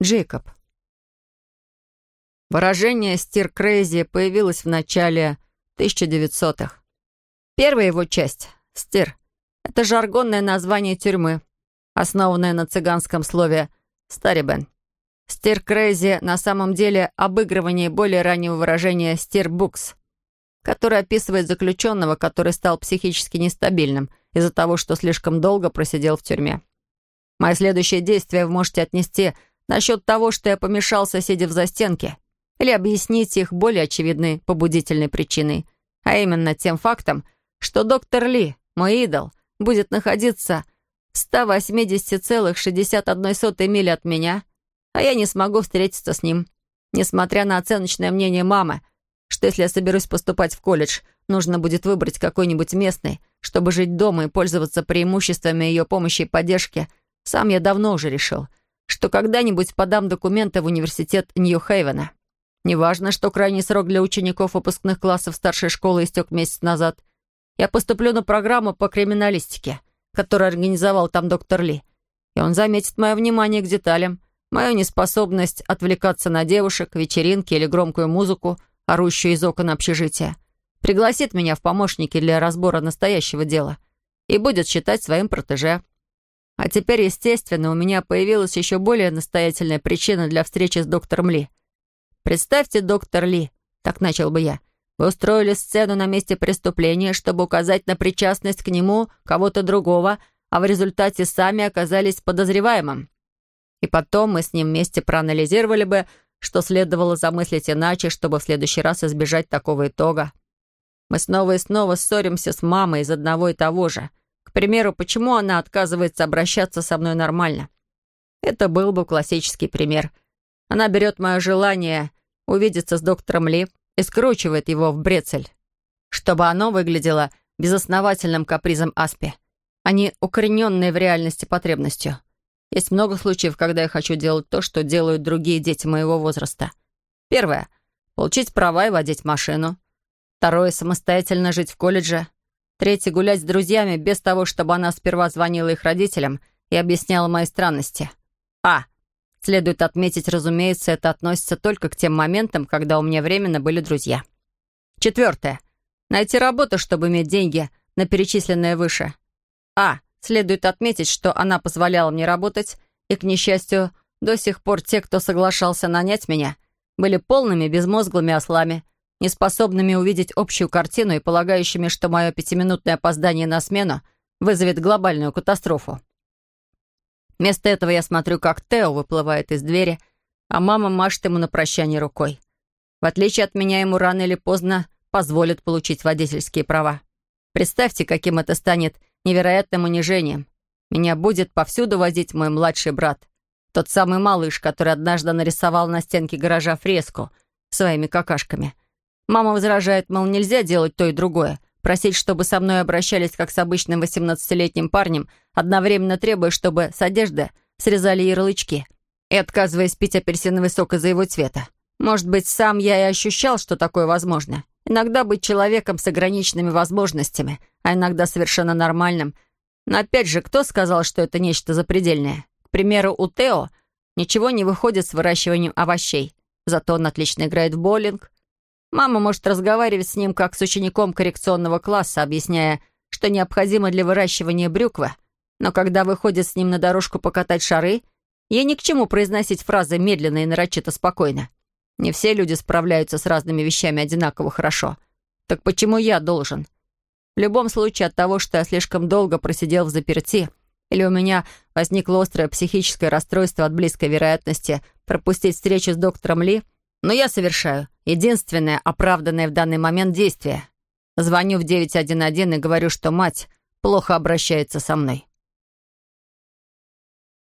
Джейкоб. Выражение «stir crazy» появилось в начале 1900-х. Первая его часть «stir» — это жаргонное название тюрьмы, основанное на цыганском слове «stariben». «Stir crazy» на самом деле обыгрывание более раннего выражения «stir bugs», которое описывает заключенного, который стал психически нестабильным из-за того, что слишком долго просидел в тюрьме. Мои следующие действия вы можете отнести насчет того, что я помешался, сидя в застенке, или объяснить их более очевидной побудительной причиной, а именно тем фактом, что доктор Ли, мой идол, будет находиться в 180,61 мили от меня, а я не смогу встретиться с ним, несмотря на оценочное мнение мамы, что если я соберусь поступать в колледж, нужно будет выбрать какой-нибудь местный, чтобы жить дома и пользоваться преимуществами ее помощи и поддержки, сам я давно уже решил, что когда-нибудь подам документы в университет Нью-Хейвена. Неважно, что крайний срок для учеников выпускных классов старшей школы истек месяц назад. Я поступлю на программу по криминалистике, которую организовал там доктор Ли. И он заметит мое внимание к деталям, мою неспособность отвлекаться на девушек, вечеринки или громкую музыку, орущую из окон общежития. Пригласит меня в помощники для разбора настоящего дела и будет считать своим протеже. А теперь, естественно, у меня появилась еще более настоятельная причина для встречи с доктором Ли. «Представьте, доктор Ли», — так начал бы я, «вы устроили сцену на месте преступления, чтобы указать на причастность к нему кого-то другого, а в результате сами оказались подозреваемым. И потом мы с ним вместе проанализировали бы, что следовало замыслить иначе, чтобы в следующий раз избежать такого итога. Мы снова и снова ссоримся с мамой из одного и того же — к примеру, почему она отказывается обращаться со мной нормально? Это был бы классический пример. Она берет мое желание увидеться с доктором Ли и скручивает его в брецель, чтобы оно выглядело безосновательным капризом Аспи, а не укорененной в реальности потребностью. Есть много случаев, когда я хочу делать то, что делают другие дети моего возраста. Первое — получить права и водить машину. Второе — самостоятельно жить в колледже. Третий — гулять с друзьями без того, чтобы она сперва звонила их родителям и объясняла мои странности. А. Следует отметить, разумеется, это относится только к тем моментам, когда у меня временно были друзья. Четвертое. Найти работу, чтобы иметь деньги на перечисленное выше. А. Следует отметить, что она позволяла мне работать, и, к несчастью, до сих пор те, кто соглашался нанять меня, были полными безмозглыми ослами — неспособными увидеть общую картину и полагающими, что мое пятиминутное опоздание на смену вызовет глобальную катастрофу. Вместо этого я смотрю, как Тео выплывает из двери, а мама машет ему на прощание рукой. В отличие от меня, ему рано или поздно позволят получить водительские права. Представьте, каким это станет невероятным унижением. Меня будет повсюду возить мой младший брат. Тот самый малыш, который однажды нарисовал на стенке гаража фреску своими какашками — Мама возражает, мол, нельзя делать то и другое. Просить, чтобы со мной обращались как с обычным 18-летним парнем, одновременно требуя, чтобы с одежды срезали ярлычки. И отказываясь пить апельсиновый сок из-за его цвета. Может быть, сам я и ощущал, что такое возможно. Иногда быть человеком с ограниченными возможностями, а иногда совершенно нормальным. Но опять же, кто сказал, что это нечто запредельное? К примеру, у Тео ничего не выходит с выращиванием овощей. Зато он отлично играет в боулинг, Мама может разговаривать с ним как с учеником коррекционного класса, объясняя, что необходимо для выращивания брюквы, но когда выходит с ним на дорожку покатать шары, ей ни к чему произносить фразы медленно и нарочито спокойно. Не все люди справляются с разными вещами одинаково хорошо. Так почему я должен? В любом случае от того, что я слишком долго просидел в заперти, или у меня возникло острое психическое расстройство от близкой вероятности пропустить встречу с доктором Ли — но я совершаю единственное оправданное в данный момент действие. Звоню в 911 и говорю, что мать плохо обращается со мной.